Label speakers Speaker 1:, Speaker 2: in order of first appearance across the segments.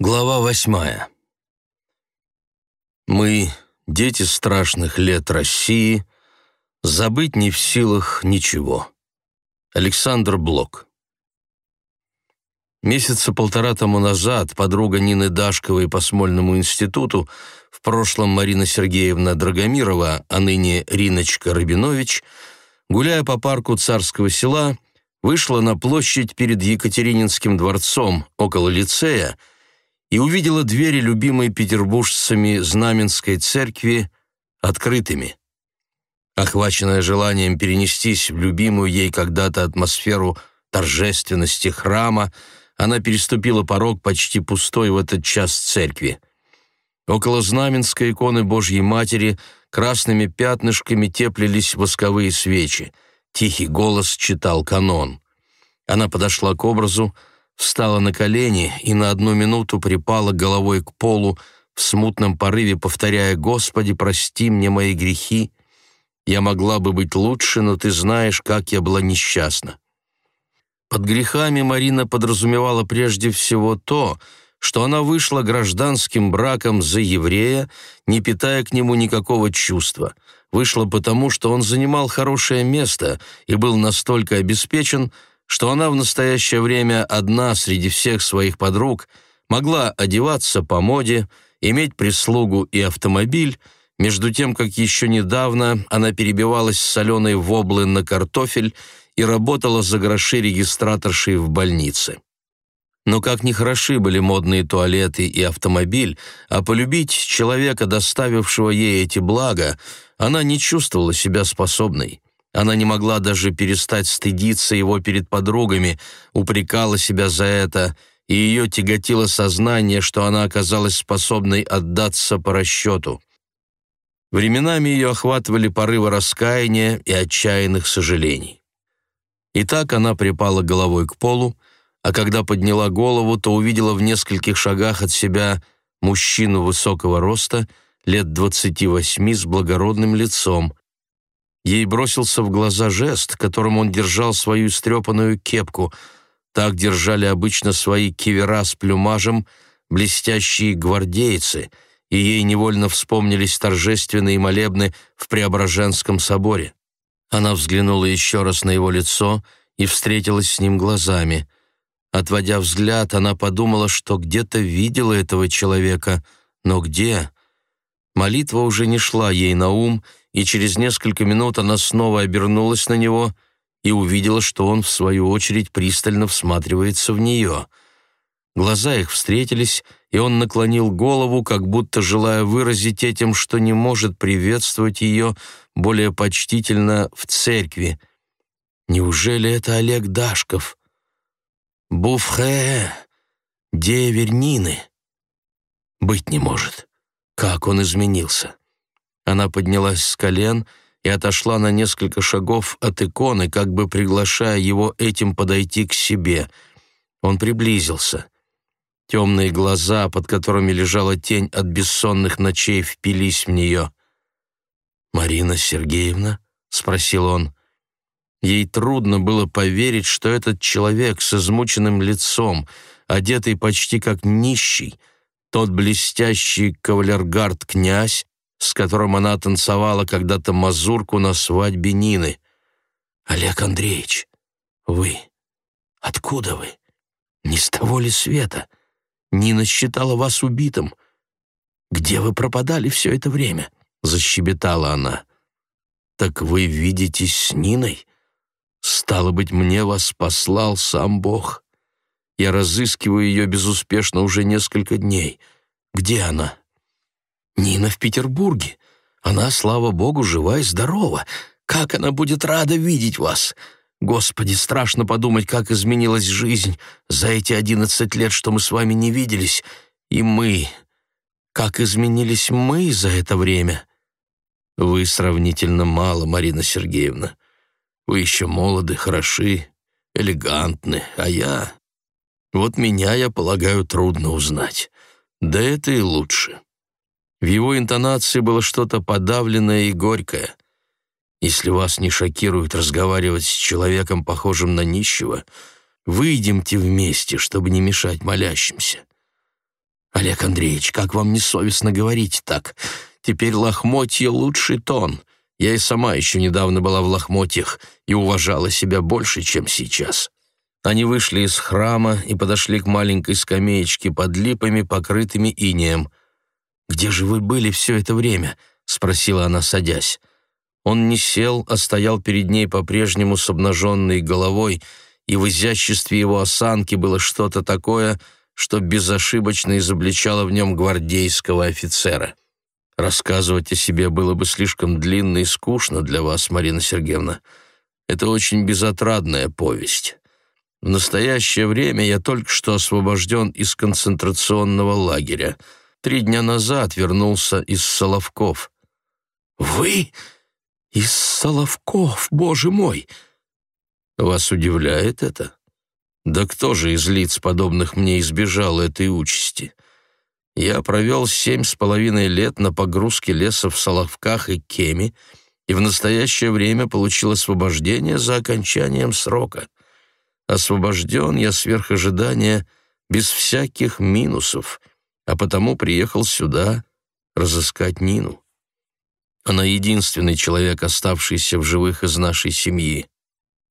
Speaker 1: Глава восьмая. Мы, дети страшных лет России, забыть не в силах ничего. Александр Блок. Месяца полтора тому назад подруга Нины Дашковой по Смольному институту, в прошлом Марина Сергеевна Драгомирова, а ныне Риночка Рабинович, гуляя по парку Царского села, вышла на площадь перед Екатерининским дворцом около лицея, и увидела двери, любимой петербуржцами Знаменской церкви, открытыми. Охваченная желанием перенестись в любимую ей когда-то атмосферу торжественности храма, она переступила порог почти пустой в этот час церкви. Около знаменской иконы Божьей Матери красными пятнышками теплились восковые свечи. Тихий голос читал канон. Она подошла к образу, встала на колени и на одну минуту припала головой к полу, в смутном порыве повторяя «Господи, прости мне мои грехи». Я могла бы быть лучше, но ты знаешь, как я была несчастна. Под грехами Марина подразумевала прежде всего то, что она вышла гражданским браком за еврея, не питая к нему никакого чувства. Вышла потому, что он занимал хорошее место и был настолько обеспечен, что она в настоящее время одна среди всех своих подруг могла одеваться по моде, иметь прислугу и автомобиль, между тем, как еще недавно она перебивалась с соленой воблы на картофель и работала за гроши регистраторшей в больнице. Но как ни хороши были модные туалеты и автомобиль, а полюбить человека, доставившего ей эти блага, она не чувствовала себя способной. Она не могла даже перестать стыдиться его перед подругами, упрекала себя за это, и ее тяготило сознание, что она оказалась способной отдаться по расчету. Временами ее охватывали порывы раскаяния и отчаянных сожалений. И так она припала головой к полу, а когда подняла голову, то увидела в нескольких шагах от себя мужчину высокого роста, лет двадцати восьми, с благородным лицом, Ей бросился в глаза жест, которым он держал свою истрепанную кепку. Так держали обычно свои кивера с плюмажем блестящие гвардейцы, и ей невольно вспомнились торжественные молебны в Преображенском соборе. Она взглянула еще раз на его лицо и встретилась с ним глазами. Отводя взгляд, она подумала, что где-то видела этого человека, но где? Молитва уже не шла ей на ум, и через несколько минут она снова обернулась на него и увидела, что он, в свою очередь, пристально всматривается в нее. Глаза их встретились, и он наклонил голову, как будто желая выразить этим, что не может приветствовать ее более почтительно в церкви. Неужели это Олег Дашков? Буфхе, деверь Нины. Быть не может. Как он изменился. Она поднялась с колен и отошла на несколько шагов от иконы, как бы приглашая его этим подойти к себе. Он приблизился. Темные глаза, под которыми лежала тень от бессонных ночей, впились в нее. «Марина Сергеевна?» — спросил он. Ей трудно было поверить, что этот человек с измученным лицом, одетый почти как нищий, тот блестящий кавалергард-князь, с которым она танцевала когда-то мазурку на свадьбе Нины. «Олег Андреевич, вы? Откуда вы? Не с того ли света? Нина считала вас убитым. Где вы пропадали все это время?» — защебетала она. «Так вы видитесь с Ниной? Стало быть, мне вас послал сам Бог. Я разыскиваю ее безуспешно уже несколько дней. Где она?» Нина в Петербурге. Она, слава богу, жива и здорова. Как она будет рада видеть вас! Господи, страшно подумать, как изменилась жизнь за эти одиннадцать лет, что мы с вами не виделись. И мы... Как изменились мы за это время? Вы сравнительно мало, Марина Сергеевна. Вы еще молоды, хороши, элегантны, а я... Вот меня, я полагаю, трудно узнать. Да это и лучше. В его интонации было что-то подавленное и горькое. Если вас не шокирует разговаривать с человеком, похожим на нищего, выйдемте вместе, чтобы не мешать молящимся. «Олег Андреевич, как вам не совестно говорить так? Теперь лохмотье — лучший тон. Я и сама еще недавно была в лохмотьях и уважала себя больше, чем сейчас». Они вышли из храма и подошли к маленькой скамеечке под липами, покрытыми инеем. «Где же вы были все это время?» — спросила она, садясь. Он не сел, а стоял перед ней по-прежнему с обнаженной головой, и в изяществе его осанки было что-то такое, что безошибочно изобличало в нем гвардейского офицера. Рассказывать о себе было бы слишком длинно и скучно для вас, Марина Сергеевна. Это очень безотрадная повесть. В настоящее время я только что освобожден из концентрационного лагеря. Три дня назад вернулся из Соловков. «Вы? Из Соловков, боже мой!» «Вас удивляет это?» «Да кто же из лиц, подобных мне, избежал этой участи?» Я провел семь с половиной лет на погрузке леса в Соловках и Кеме и в настоящее время получил освобождение за окончанием срока. Освобожден я сверх ожидания без всяких минусов, а потому приехал сюда разыскать Нину. Она единственный человек, оставшийся в живых из нашей семьи.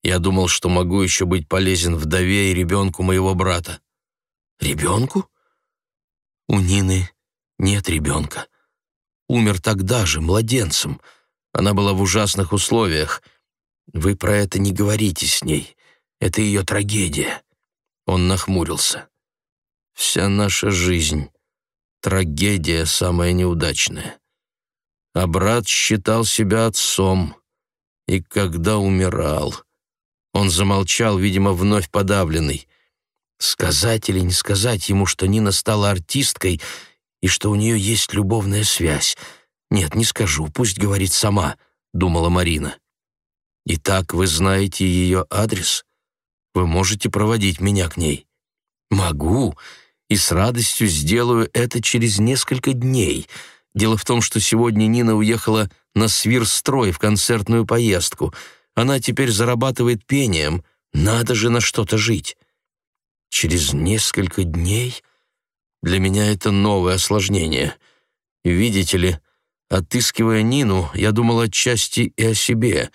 Speaker 1: Я думал, что могу еще быть полезен вдове и ребенку моего брата. Ребенку? У Нины нет ребенка. Умер тогда же, младенцем. Она была в ужасных условиях. Вы про это не говорите с ней. Это ее трагедия. Он нахмурился. Вся наша жизнь — трагедия самая неудачная. А брат считал себя отцом. И когда умирал... Он замолчал, видимо, вновь подавленный. Сказать или не сказать ему, что Нина стала артисткой и что у нее есть любовная связь? Нет, не скажу, пусть говорит сама, — думала Марина. «Итак, вы знаете ее адрес?» Вы можете проводить меня к ней?» «Могу, и с радостью сделаю это через несколько дней. Дело в том, что сегодня Нина уехала на свирстрой в концертную поездку. Она теперь зарабатывает пением. Надо же на что-то жить». «Через несколько дней?» Для меня это новое осложнение. Видите ли, отыскивая Нину, я думал отчасти и о себе.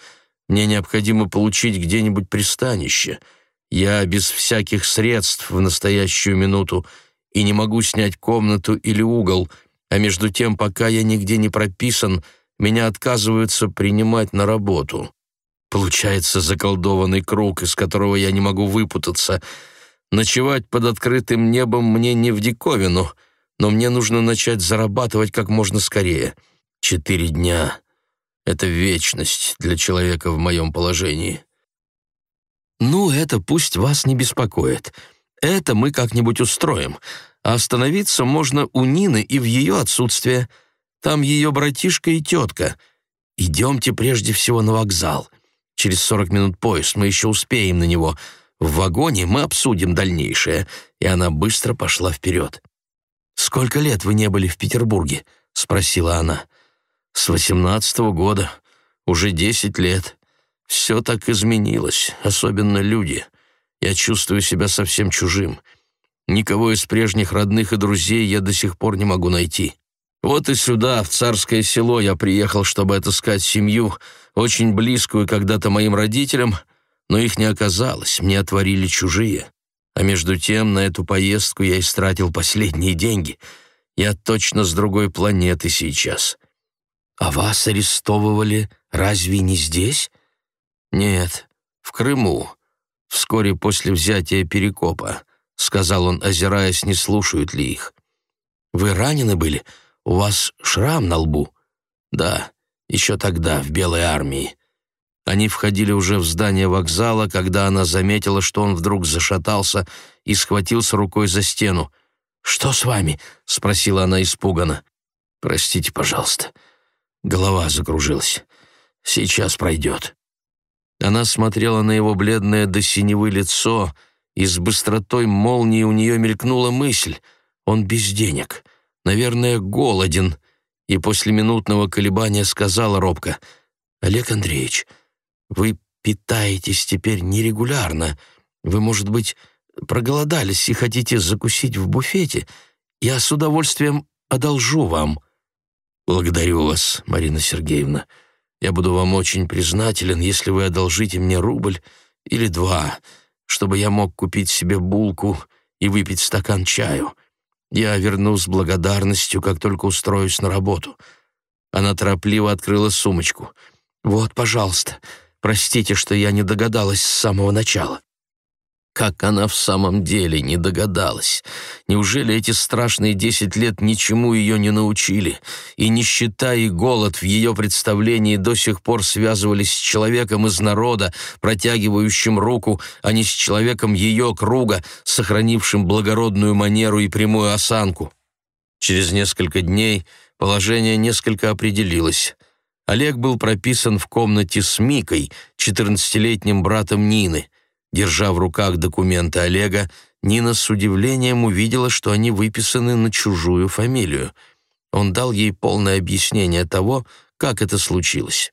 Speaker 1: Мне необходимо получить где-нибудь пристанище — я без всяких средств в настоящую минуту и не могу снять комнату или угол, а между тем, пока я нигде не прописан, меня отказываются принимать на работу. Получается заколдованный круг, из которого я не могу выпутаться. Ночевать под открытым небом мне не в диковину, но мне нужно начать зарабатывать как можно скорее. Четыре дня — это вечность для человека в моем положении. «Ну, это пусть вас не беспокоит. Это мы как-нибудь устроим. А остановиться можно у Нины и в ее отсутствие. Там ее братишка и тетка. Идемте прежде всего на вокзал. Через сорок минут поезд, мы еще успеем на него. В вагоне мы обсудим дальнейшее». И она быстро пошла вперед. «Сколько лет вы не были в Петербурге?» — спросила она. «С восемнадцатого года. Уже десять лет. Все так изменилось, особенно люди. Я чувствую себя совсем чужим. Никого из прежних родных и друзей я до сих пор не могу найти. Вот и сюда, в царское село, я приехал, чтобы отыскать семью, очень близкую когда-то моим родителям, но их не оказалось, мне отворили чужие. А между тем на эту поездку я истратил последние деньги. Я точно с другой планеты сейчас. А вас арестовывали разве не здесь? «Нет, в Крыму, вскоре после взятия Перекопа», — сказал он, озираясь, не слушают ли их. «Вы ранены были? У вас шрам на лбу?» «Да, еще тогда, в Белой армии». Они входили уже в здание вокзала, когда она заметила, что он вдруг зашатался и схватился рукой за стену. «Что с вами?» — спросила она испуганно. «Простите, пожалуйста. Голова закружилась. Сейчас пройдет». Она смотрела на его бледное до синевы лицо, и с быстротой молнии у нее мелькнула мысль. Он без денег, наверное, голоден, и после минутного колебания сказала робко, «Олег Андреевич, вы питаетесь теперь нерегулярно. Вы, может быть, проголодались и хотите закусить в буфете? я с удовольствием одолжу вам». «Благодарю вас, Марина Сергеевна. Я буду вам очень признателен, если вы одолжите мне рубль или два, чтобы я мог купить себе булку и выпить стакан чаю. Я верну с благодарностью, как только устроюсь на работу». Она торопливо открыла сумочку. «Вот, пожалуйста, простите, что я не догадалась с самого начала». Как она в самом деле не догадалась? Неужели эти страшные десять лет ничему ее не научили? И нищета и голод в ее представлении до сих пор связывались с человеком из народа, протягивающим руку, а не с человеком ее круга, сохранившим благородную манеру и прямую осанку. Через несколько дней положение несколько определилось. Олег был прописан в комнате с Микой, четырнадцатилетним братом Нины — Держа в руках документы Олега, Нина с удивлением увидела, что они выписаны на чужую фамилию. Он дал ей полное объяснение того, как это случилось.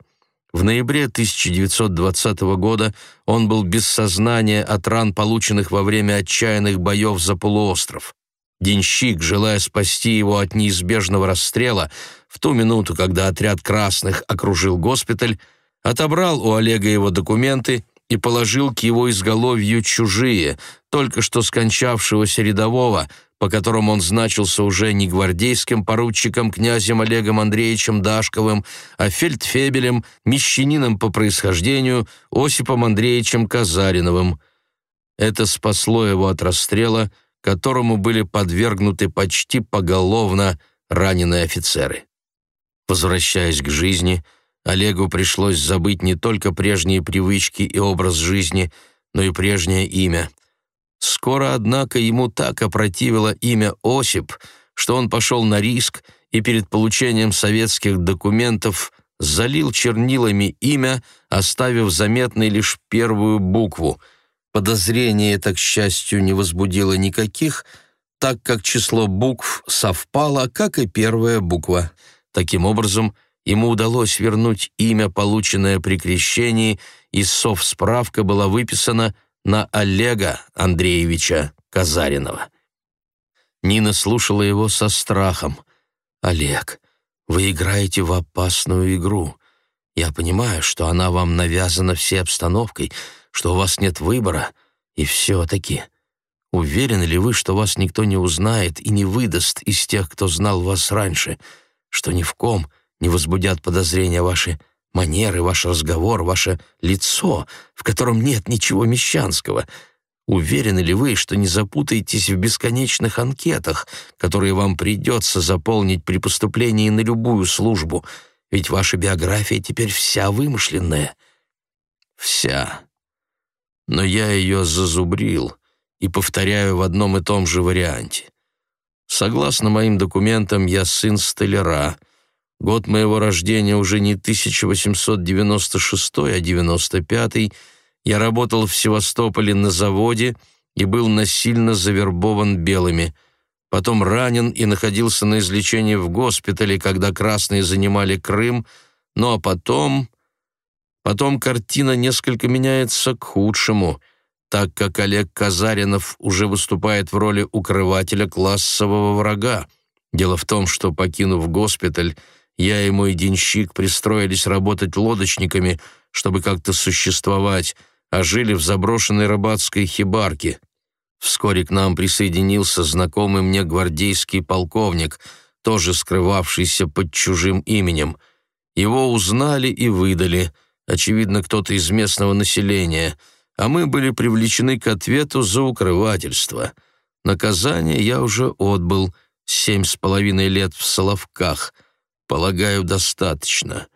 Speaker 1: В ноябре 1920 года он был без сознания от ран, полученных во время отчаянных боев за полуостров. Денщик, желая спасти его от неизбежного расстрела, в ту минуту, когда отряд красных окружил госпиталь, отобрал у Олега его документы и положил к его изголовью чужие, только что скончавшегося рядового, по которому он значился уже не гвардейским поручиком князем Олегом Андреевичем Дашковым, а фельдфебелем, мещанином по происхождению Осипом Андреевичем Казариновым. Это спасло его от расстрела, которому были подвергнуты почти поголовно раненые офицеры. Возвращаясь к жизни, Олегу пришлось забыть не только прежние привычки и образ жизни, но и прежнее имя. Скоро, однако, ему так опротивило имя Осип, что он пошел на риск и перед получением советских документов залил чернилами имя, оставив заметной лишь первую букву. Подозрение это, к счастью, не возбудило никаких, так как число букв совпало, как и первая буква. Таким образом, ему удалось вернуть имя, полученное при крещении, и совсправка была выписана на Олега Андреевича Казаринова. Нина слушала его со страхом. «Олег, вы играете в опасную игру. Я понимаю, что она вам навязана всей обстановкой, что у вас нет выбора, и все-таки...» Уверены ли вы, что вас никто не узнает и не выдаст из тех, кто знал вас раньше, что ни в ком не возбудят подозрения ваши манеры, ваш разговор, ваше лицо, в котором нет ничего мещанского. Уверены ли вы, что не запутаетесь в бесконечных анкетах, которые вам придется заполнить при поступлении на любую службу, ведь ваша биография теперь вся вымышленная? Вся. Но я ее зазубрил и повторяю в одном и том же варианте. Согласно моим документам, я сын столяра — Год моего рождения уже не 1896, а 95 Я работал в Севастополе на заводе и был насильно завербован белыми. Потом ранен и находился на излечении в госпитале, когда красные занимали Крым. Ну а потом... Потом картина несколько меняется к худшему, так как Олег Казаринов уже выступает в роли укрывателя классового врага. Дело в том, что, покинув госпиталь, я и мой денщик пристроились работать лодочниками, чтобы как-то существовать, а жили в заброшенной рыбацкой хибарке. Вскоре к нам присоединился знакомый мне гвардейский полковник, тоже скрывавшийся под чужим именем. Его узнали и выдали, очевидно, кто-то из местного населения, а мы были привлечены к ответу за укрывательство. Наказание я уже отбыл, семь с половиной лет в Соловках — Полагаю, достаточно.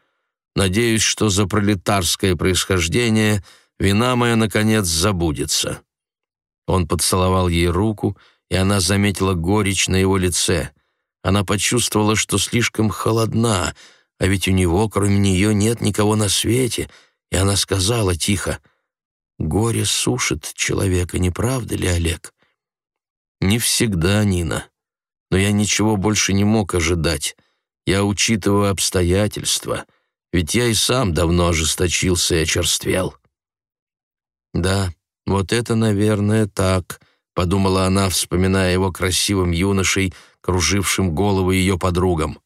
Speaker 1: Надеюсь, что за пролетарское происхождение вина моя, наконец, забудется». Он поцеловал ей руку, и она заметила горечь на его лице. Она почувствовала, что слишком холодна, а ведь у него, кроме нее, нет никого на свете, и она сказала тихо, «Горе сушит человека, не правда ли, Олег?» «Не всегда, Нина, но я ничего больше не мог ожидать». Я учитываю обстоятельства, ведь я и сам давно ожесточился и очерствел». «Да, вот это, наверное, так», — подумала она, вспоминая его красивым юношей, кружившим головы ее подругам.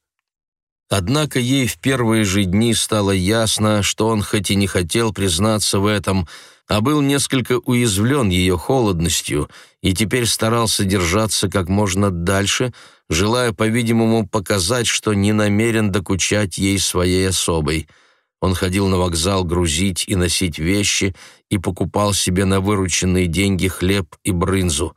Speaker 1: Однако ей в первые же дни стало ясно, что он хоть и не хотел признаться в этом, а был несколько уязвлен ее холодностью и теперь старался держаться как можно дальше, желая, по-видимому, показать, что не намерен докучать ей своей особой. Он ходил на вокзал грузить и носить вещи и покупал себе на вырученные деньги хлеб и брынзу.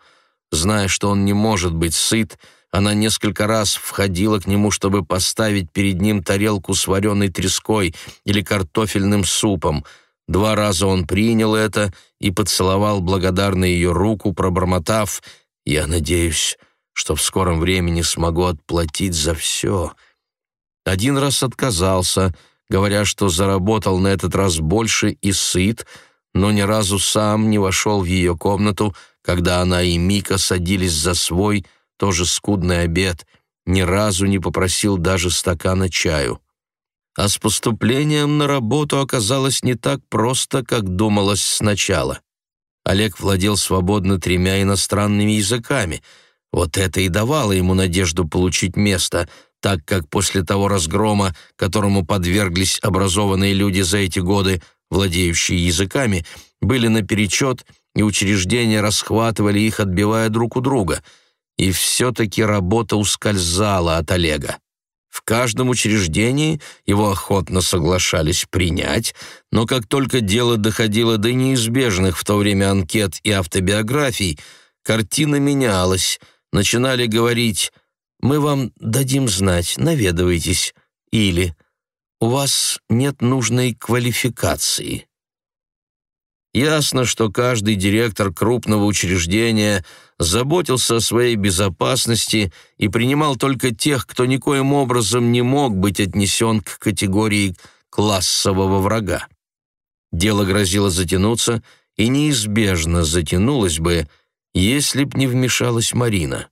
Speaker 1: Зная, что он не может быть сыт, она несколько раз входила к нему, чтобы поставить перед ним тарелку с вареной треской или картофельным супом. Два раза он принял это и поцеловал благодарно ее руку, пробормотав «Я надеюсь, что в скором времени смогу отплатить за все». Один раз отказался, говоря, что заработал на этот раз больше и сыт, но ни разу сам не вошел в ее комнату, когда она и Мика садились за свой, тоже скудный обед, ни разу не попросил даже стакана чаю. А с поступлением на работу оказалось не так просто, как думалось сначала. Олег владел свободно тремя иностранными языками. Вот это и давало ему надежду получить место, так как после того разгрома, которому подверглись образованные люди за эти годы, владеющие языками, были наперечет, и учреждения расхватывали их, отбивая друг у друга — и все-таки работа ускользала от Олега. В каждом учреждении его охотно соглашались принять, но как только дело доходило до неизбежных в то время анкет и автобиографий, картина менялась, начинали говорить «Мы вам дадим знать, наведывайтесь» или «У вас нет нужной квалификации». Ясно, что каждый директор крупного учреждения заботился о своей безопасности и принимал только тех, кто никоим образом не мог быть отнесен к категории классового врага. Дело грозило затянуться, и неизбежно затянулось бы, если б не вмешалась Марина.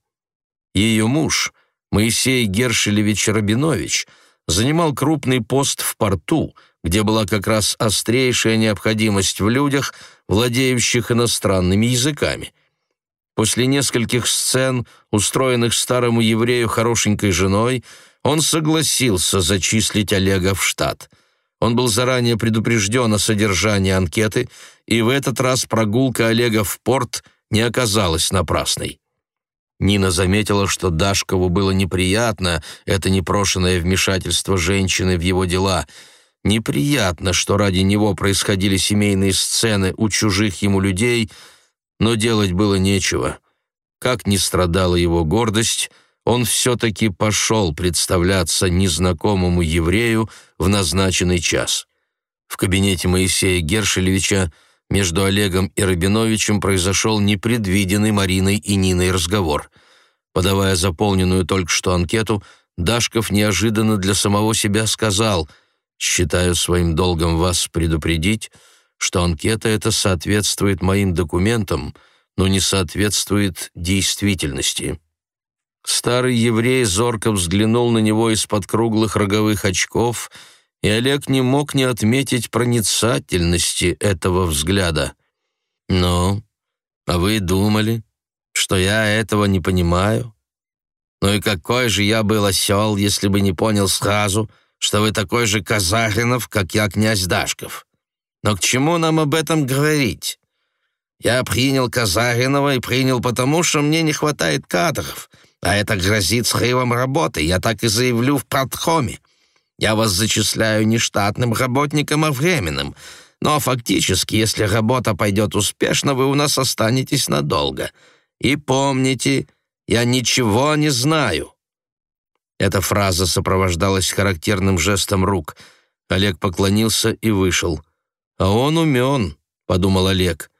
Speaker 1: Ее муж, Моисей Гершелевич Рабинович, занимал крупный пост в порту — где была как раз острейшая необходимость в людях, владеющих иностранными языками. После нескольких сцен, устроенных старому еврею хорошенькой женой, он согласился зачислить Олега в штат. Он был заранее предупрежден о содержании анкеты, и в этот раз прогулка Олега в порт не оказалась напрасной. Нина заметила, что Дашкову было неприятно это непрошенное вмешательство женщины в его дела — Неприятно, что ради него происходили семейные сцены у чужих ему людей, но делать было нечего. Как ни страдала его гордость, он все-таки пошел представляться незнакомому еврею в назначенный час. В кабинете Моисея Гершелевича между Олегом и Рабиновичем произошел непредвиденный Мариной и Ниной разговор. Подавая заполненную только что анкету, Дашков неожиданно для самого себя сказал — Считаю своим долгом вас предупредить, что анкета эта соответствует моим документам, но не соответствует действительности». Старый еврей зорко взглянул на него из-под круглых роговых очков, и Олег не мог не отметить проницательности этого взгляда. «Ну, а вы думали, что я этого не понимаю? Ну и какой же я был осел, если бы не понял сразу, — что вы такой же Казахинов, как я, князь Дашков. Но к чему нам об этом говорить? Я принял Казахинова и принял потому, что мне не хватает кадров, а это грозит срывом работы, я так и заявлю в партхоме. Я вас зачисляю не штатным работником, а временным. Но фактически, если работа пойдет успешно, вы у нас останетесь надолго. И помните, я ничего не знаю. Эта фраза сопровождалась характерным жестом рук. Олег поклонился и вышел. «А он умен», — подумал Олег.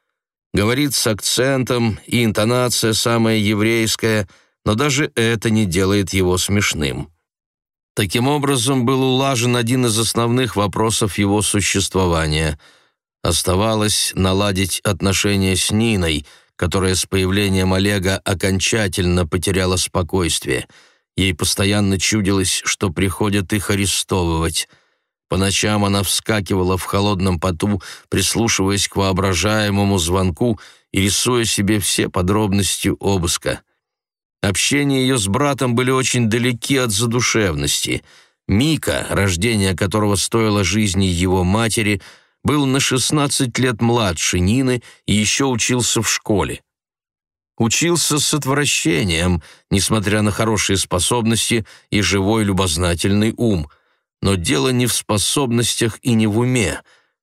Speaker 1: Говорит с акцентом, и интонация самая еврейская, но даже это не делает его смешным. Таким образом, был улажен один из основных вопросов его существования. Оставалось наладить отношения с Ниной, которая с появлением Олега окончательно потеряла спокойствие — Ей постоянно чудилось, что приходят их арестовывать. По ночам она вскакивала в холодном поту, прислушиваясь к воображаемому звонку и рисуя себе все подробности обыска. Общение ее с братом были очень далеки от задушевности. Мика, рождение которого стоило жизни его матери, был на 16 лет младше Нины и еще учился в школе. Учился с отвращением, несмотря на хорошие способности и живой любознательный ум. Но дело не в способностях и не в уме.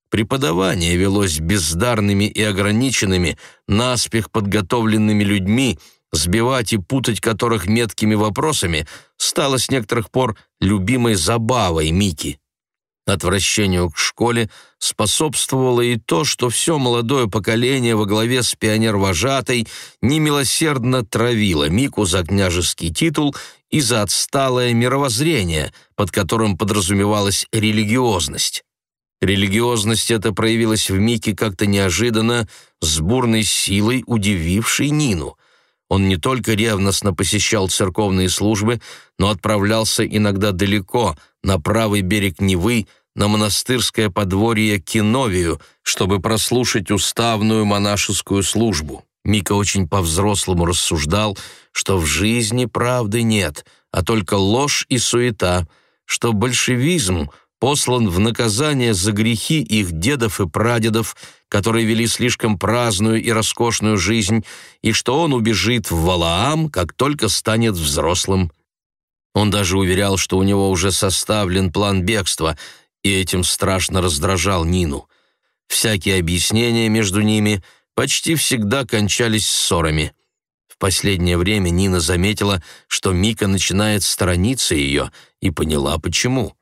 Speaker 1: Преподавание велось бездарными и ограниченными, наспех подготовленными людьми, сбивать и путать которых меткими вопросами стало с некоторых пор любимой забавой Мики. Отвращению к школе способствовало и то, что все молодое поколение во главе с пионер-вожатой немилосердно травило Мику за княжеский титул и за отсталое мировоззрение, под которым подразумевалась религиозность. Религиозность эта проявилась в Мике как-то неожиданно, с бурной силой удивившей Нину. Он не только ревностно посещал церковные службы, но отправлялся иногда далеко, на правый берег Невы, на монастырское подворье Киновию, чтобы прослушать уставную монашескую службу. Мика очень по-взрослому рассуждал, что в жизни правды нет, а только ложь и суета, что большевизм послан в наказание за грехи их дедов и прадедов, которые вели слишком праздную и роскошную жизнь, и что он убежит в Валаам, как только станет взрослым. Он даже уверял, что у него уже составлен план бегства, и этим страшно раздражал Нину. Всякие объяснения между ними почти всегда кончались ссорами. В последнее время Нина заметила, что Мика начинает сторониться ее, и поняла, почему.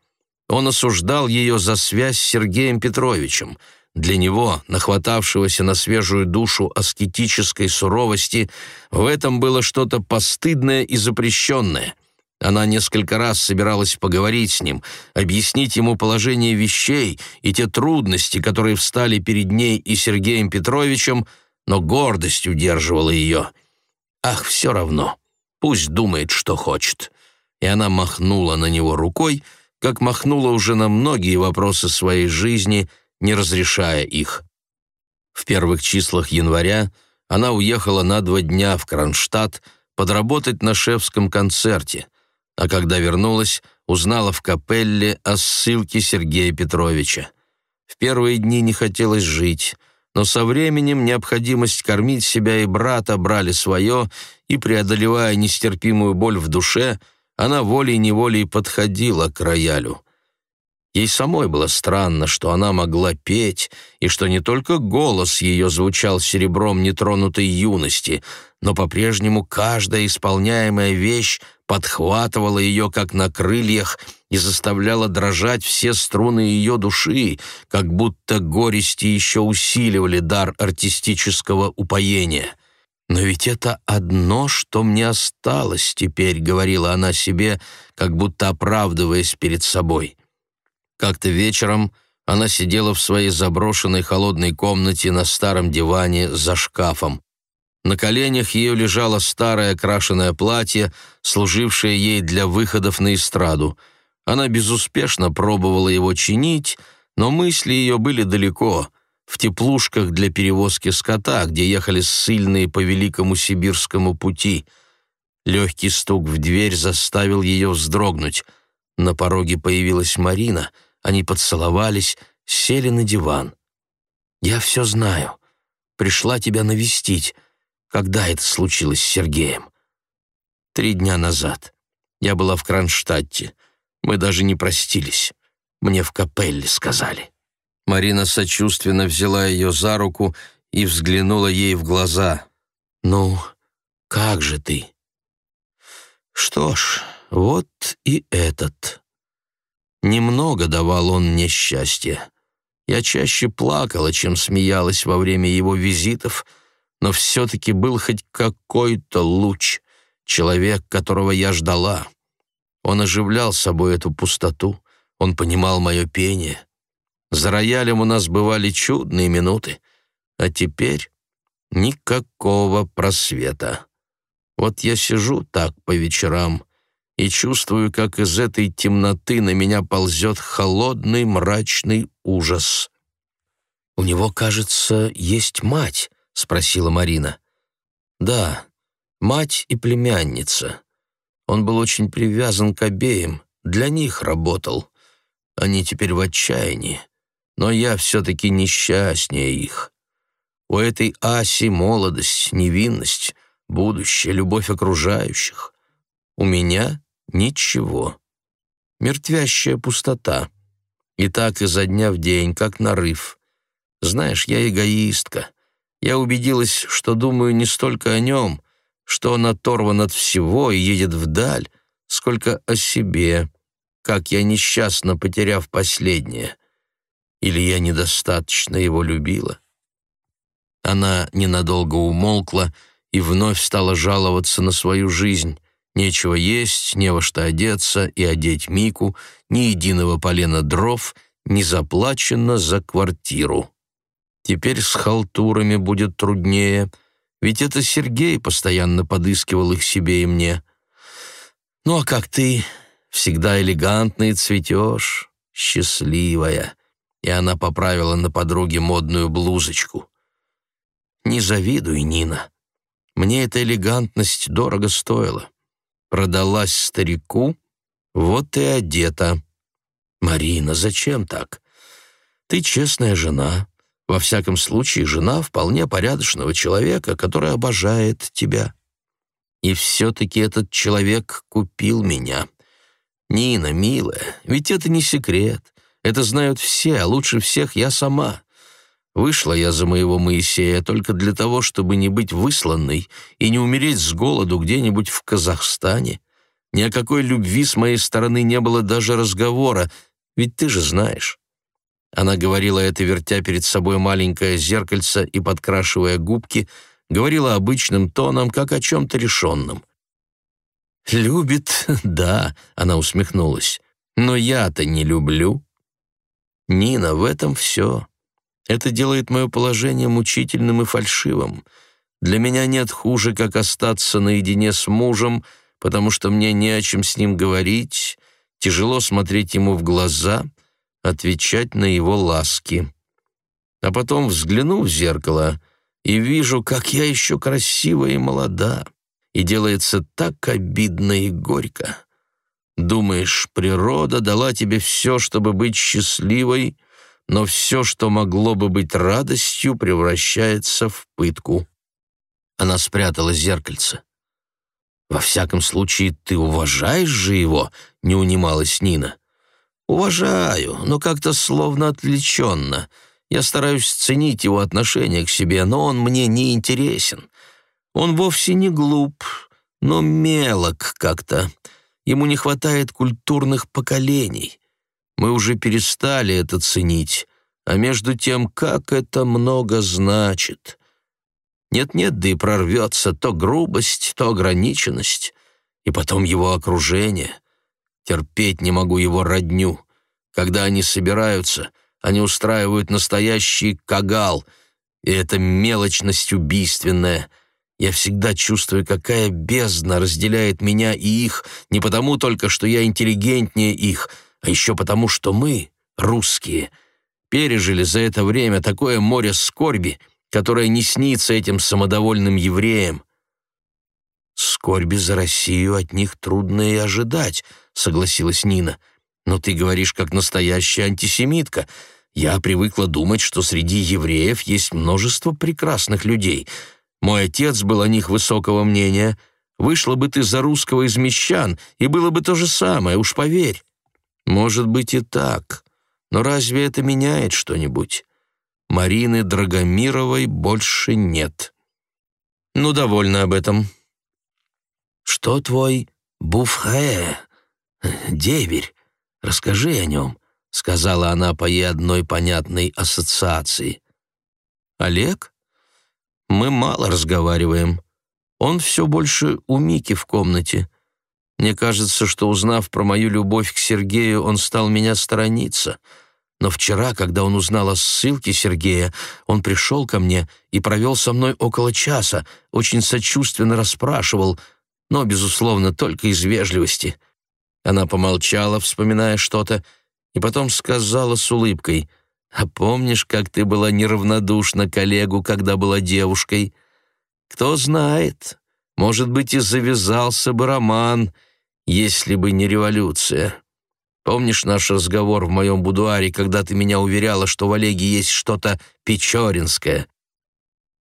Speaker 1: Он осуждал ее за связь с Сергеем Петровичем. Для него, нахватавшегося на свежую душу аскетической суровости, в этом было что-то постыдное и запрещенное. Она несколько раз собиралась поговорить с ним, объяснить ему положение вещей и те трудности, которые встали перед ней и Сергеем Петровичем, но гордость удерживала ее. «Ах, все равно, пусть думает, что хочет». И она махнула на него рукой, как махнула уже на многие вопросы своей жизни, не разрешая их. В первых числах января она уехала на два дня в Кронштадт подработать на шефском концерте, а когда вернулась, узнала в капелле о ссылке Сергея Петровича. В первые дни не хотелось жить, но со временем необходимость кормить себя и брата брали свое, и, преодолевая нестерпимую боль в душе, она волей-неволей подходила к роялю. Ей самой было странно, что она могла петь, и что не только голос ее звучал серебром нетронутой юности, но по-прежнему каждая исполняемая вещь подхватывала ее, как на крыльях, и заставляла дрожать все струны ее души, как будто горести еще усиливали дар артистического упоения. «Но ведь это одно, что мне осталось теперь», — говорила она себе, как будто оправдываясь перед собой. Как-то вечером она сидела в своей заброшенной холодной комнате на старом диване за шкафом. На коленях ее лежало старое крашеное платье, служившее ей для выходов на эстраду. Она безуспешно пробовала его чинить, но мысли ее были далеко — в теплушках для перевозки скота, где ехали ссыльные по Великому Сибирскому пути. Легкий стук в дверь заставил ее вздрогнуть. На пороге появилась Марина, они поцеловались, сели на диван. «Я все знаю. Пришла тебя навестить. Когда это случилось с Сергеем?» «Три дня назад. Я была в Кронштадте. Мы даже не простились. Мне в капелле сказали». Марина сочувственно взяла ее за руку и взглянула ей в глаза. «Ну, как же ты?» «Что ж, вот и этот. Немного давал он мне счастья. Я чаще плакала, чем смеялась во время его визитов, но все-таки был хоть какой-то луч, человек, которого я ждала. Он оживлял собой эту пустоту, он понимал мое пение». За роялем у нас бывали чудные минуты, а теперь никакого просвета. Вот я сижу так по вечерам и чувствую, как из этой темноты на меня ползет холодный мрачный ужас. «У него, кажется, есть мать?» — спросила Марина. «Да, Мать и племянница. Он был очень привязан к обеим, для них работал. Они теперь в отчаянии, но я все-таки несчастнее их. У этой Аси молодость, невинность, будущее, любовь окружающих. У меня ничего. Мертвящая пустота. И так изо дня в день, как нарыв. Знаешь, я эгоистка. Я убедилась, что думаю не столько о нем, что он оторван от всего и едет вдаль, сколько о себе, как я несчастно потеряв последнее. Или я недостаточно его любила? Она ненадолго умолкла и вновь стала жаловаться на свою жизнь. Нечего есть, не во что одеться и одеть Мику, ни единого полена дров, не заплачено за квартиру. Теперь с халтурами будет труднее, ведь это Сергей постоянно подыскивал их себе и мне. Ну а как ты, всегда элегантно и цветешь, счастливая. И она поправила на подруге модную блузочку. Не завидуй, Нина. Мне эта элегантность дорого стоила. Продалась старику, вот и одета. Марина, зачем так? Ты честная жена, во всяком случае, жена вполне порядочного человека, который обожает тебя. И все-таки этот человек купил меня. Нина, милая, ведь это не секрет. Это знают все, а лучше всех я сама. Вышла я за моего Моисея только для того, чтобы не быть высланной и не умереть с голоду где-нибудь в Казахстане. Ни о какой любви с моей стороны не было даже разговора, ведь ты же знаешь. Она говорила это, вертя перед собой маленькое зеркальце и подкрашивая губки, говорила обычным тоном, как о чем-то решенном. «Любит, да», — она усмехнулась, — «но я-то не люблю». «Нина, в этом все. Это делает мое положение мучительным и фальшивым. Для меня нет хуже, как остаться наедине с мужем, потому что мне не о чем с ним говорить, тяжело смотреть ему в глаза — отвечать на его ласки. А потом взгляну в зеркало и вижу, как я еще красива и молода, и делается так обидно и горько. Думаешь, природа дала тебе все, чтобы быть счастливой, но все, что могло бы быть радостью, превращается в пытку. Она спрятала зеркальце. «Во всяком случае, ты уважаешь же его?» — не унималась Нина. Уважаю, но как-то словно отвлеченно. Я стараюсь ценить его отношение к себе, но он мне не интересен. Он вовсе не глуп, но мелок как-то. Ему не хватает культурных поколений. Мы уже перестали это ценить, а между тем, как это много значит. Нет-нет, да и прорвется то грубость, то ограниченность, и потом его окружение — Терпеть не могу его родню. Когда они собираются, они устраивают настоящий кагал, и это мелочность убийственная. Я всегда чувствую, какая бездна разделяет меня и их, не потому только, что я интеллигентнее их, а еще потому, что мы, русские, пережили за это время такое море скорби, которое не снится этим самодовольным евреям. Скорби за Россию от них трудно и ожидать, согласилась Нина. «Но ты говоришь, как настоящая антисемитка. Я привыкла думать, что среди евреев есть множество прекрасных людей. Мой отец был о них высокого мнения. Вышла бы ты за русского из мещан, и было бы то же самое, уж поверь». «Может быть и так. Но разве это меняет что-нибудь? Марины Драгомировой больше нет». «Ну, довольно об этом». «Что твой буфе?» «Деверь, расскажи о нем», — сказала она по ей одной понятной ассоциации. «Олег? Мы мало разговариваем. Он все больше у Мики в комнате. Мне кажется, что, узнав про мою любовь к Сергею, он стал меня сторониться. Но вчера, когда он узнал о ссылке Сергея, он пришел ко мне и провел со мной около часа, очень сочувственно расспрашивал, но, безусловно, только из вежливости». Она помолчала, вспоминая что-то, и потом сказала с улыбкой, «А помнишь, как ты была неравнодушна к коллегу, когда была девушкой? Кто знает, Может быть, и завязался бы роман, если бы не революция. Помнишь наш разговор в моем будуаре, когда ты меня уверяла, что в Олеге есть что-то печоринское?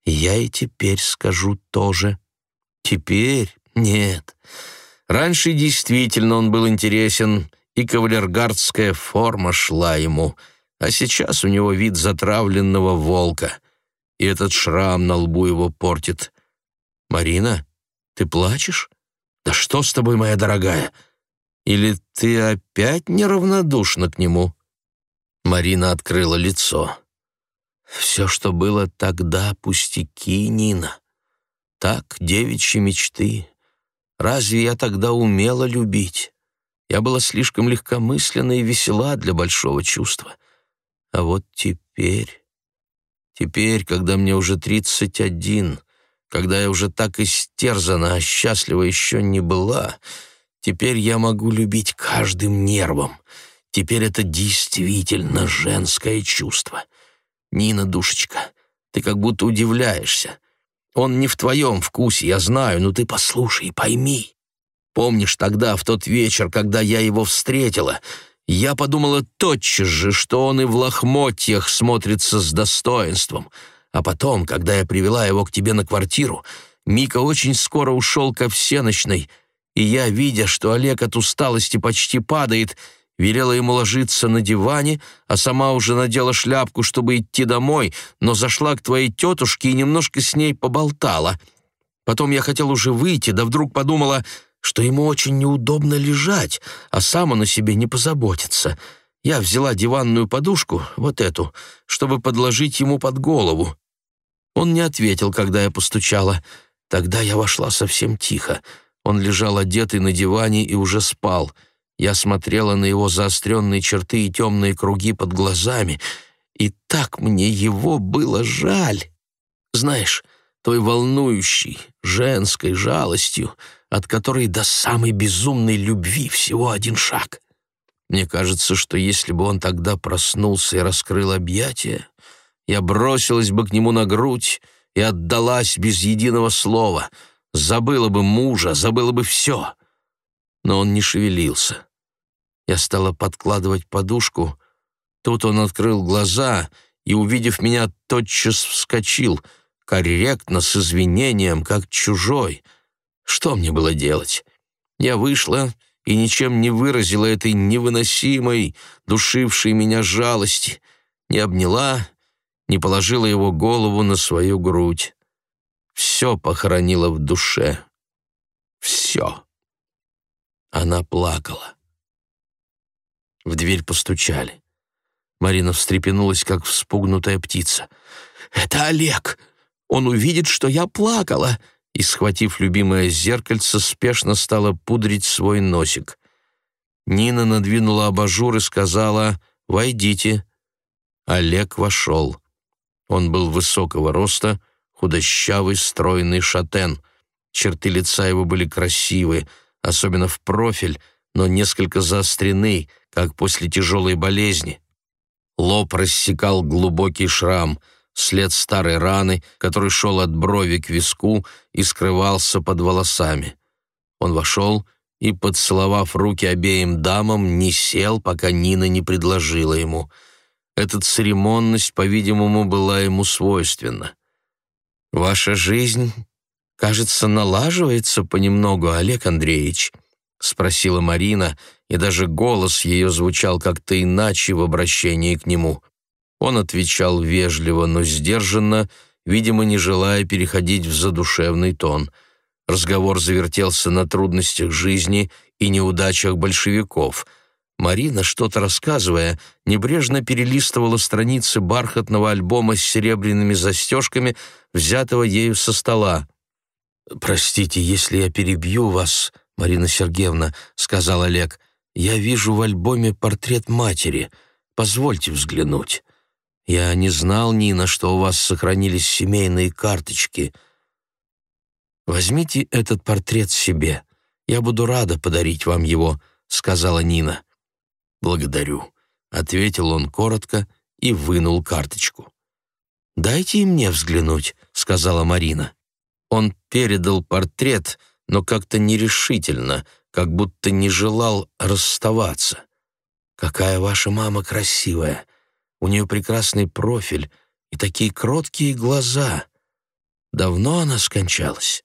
Speaker 1: Я и теперь скажу тоже. Теперь? Нет. Раньше действительно он был интересен, и кавалергардская форма шла ему, а сейчас у него вид затравленного волка, и этот шрам на лбу его портит. «Марина, ты плачешь? Да что с тобой, моя дорогая? Или ты опять неравнодушна к нему?» Марина открыла лицо. «Все, что было тогда, пустяки, Нина. Так, девичьи мечты. Разве я тогда умела любить? Я была слишком легкомысленна и весела для большого чувства. А вот теперь... Теперь, когда мне уже тридцать один, когда я уже так истерзана, а счастлива еще не была, теперь я могу любить каждым нервом. Теперь это действительно женское чувство. Нина, душечка, ты как будто удивляешься. Он не в твоем вкусе, я знаю, но ты послушай пойми. Помнишь тогда, в тот вечер, когда я его встретила, я подумала тотчас же, что он и в лохмотьях смотрится с достоинством. А потом, когда я привела его к тебе на квартиру, Мика очень скоро ушел ко всеночной, и я, видя, что Олег от усталости почти падает, велела ему ложиться на диване, а сама уже надела шляпку, чтобы идти домой, но зашла к твоей тетушке и немножко с ней поболтала. Потом я хотел уже выйти, да вдруг подумала, что ему очень неудобно лежать, а сам он о себе не позаботится. Я взяла диванную подушку, вот эту, чтобы подложить ему под голову. Он не ответил, когда я постучала. Тогда я вошла совсем тихо. Он лежал одетый на диване и уже спал — я смотрела на его заостренные черты и темные круги под глазами, и так мне его было жаль. Знаешь, той волнующей, женской жалостью, от которой до самой безумной любви всего один шаг. Мне кажется, что если бы он тогда проснулся и раскрыл объятия, я бросилась бы к нему на грудь и отдалась без единого слова, забыла бы мужа, забыла бы все. Но он не шевелился. Я стала подкладывать подушку. Тут он открыл глаза и, увидев меня, тотчас вскочил, корректно, с извинением, как чужой. Что мне было делать? Я вышла и ничем не выразила этой невыносимой, душившей меня жалости, не обняла, не положила его голову на свою грудь. Все похоронила в душе. Все. Она плакала. В дверь постучали. Марина встрепенулась, как вспугнутая птица. «Это Олег! Он увидит, что я плакала!» И, схватив любимое зеркальце, спешно стала пудрить свой носик. Нина надвинула абажур и сказала «Войдите». Олег вошел. Он был высокого роста, худощавый, стройный шатен. Черты лица его были красивые, особенно в профиль, но несколько заострены, как после тяжелой болезни. Лоб рассекал глубокий шрам, след старой раны, который шел от брови к виску и скрывался под волосами. Он вошел и, поцеловав руки обеим дамам, не сел, пока Нина не предложила ему. Эта церемонность, по-видимому, была ему свойственна. «Ваша жизнь, кажется, налаживается понемногу, Олег Андреевич», — спросила Марина, и даже голос ее звучал как-то иначе в обращении к нему. Он отвечал вежливо, но сдержанно, видимо, не желая переходить в задушевный тон. Разговор завертелся на трудностях жизни и неудачах большевиков. Марина, что-то рассказывая, небрежно перелистывала страницы бархатного альбома с серебряными застежками, взятого ею со стола. «Простите, если я перебью вас», Марина Сергеевна», — сказал Олег, — «я вижу в альбоме портрет матери. Позвольте взглянуть. Я не знал, Нина, что у вас сохранились семейные карточки. Возьмите этот портрет себе. Я буду рада подарить вам его», — сказала Нина. «Благодарю», — ответил он коротко и вынул карточку. «Дайте и мне взглянуть», — сказала Марина. Он передал портрет, но как-то нерешительно, как будто не желал расставаться. «Какая ваша мама красивая! У нее прекрасный профиль и такие кроткие глаза. Давно она скончалась?»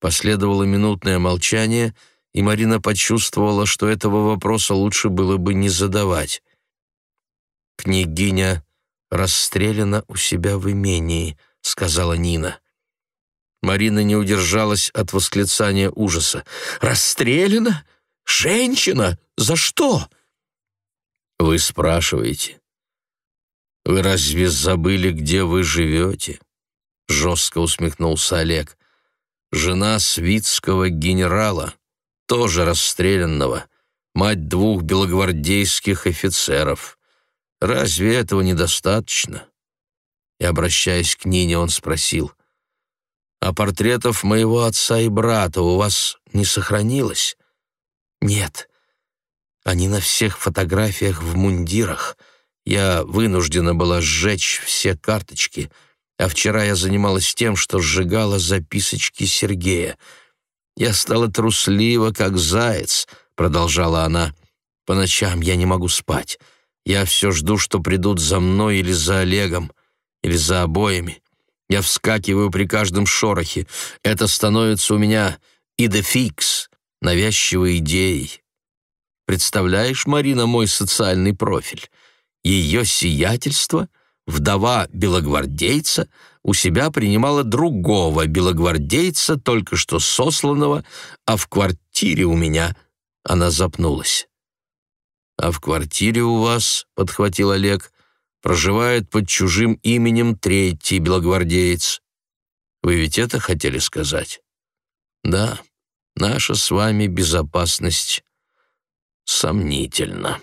Speaker 1: Последовало минутное молчание, и Марина почувствовала, что этого вопроса лучше было бы не задавать. «Княгиня расстреляна у себя в имении», — сказала Нина. Марина не удержалась от восклицания ужаса. «Расстреляна? Женщина? За что?» «Вы спрашиваете. Вы разве забыли, где вы живете?» Жестко усмехнулся Олег. «Жена свитского генерала, тоже расстрелянного, мать двух белогвардейских офицеров. Разве этого недостаточно?» И, обращаясь к Нине, он спросил, «А портретов моего отца и брата у вас не сохранилось?» «Нет. Они на всех фотографиях в мундирах. Я вынуждена была сжечь все карточки, а вчера я занималась тем, что сжигала записочки Сергея. Я стала труслива, как заяц», — продолжала она. «По ночам я не могу спать. Я все жду, что придут за мной или за Олегом, или за обоими. Я вскакиваю при каждом шорохе. Это становится у меня идефикс, навязчивой идеей. Представляешь, Марина, мой социальный профиль? Ее сиятельство, вдова белогвардейца, у себя принимала другого белогвардейца, только что сосланного, а в квартире у меня она запнулась. «А в квартире у вас, — подхватил Олег, — проживает под чужим именем третий белогвардеец. Вы ведь это хотели сказать?» «Да, наша с вами безопасность сомнительна».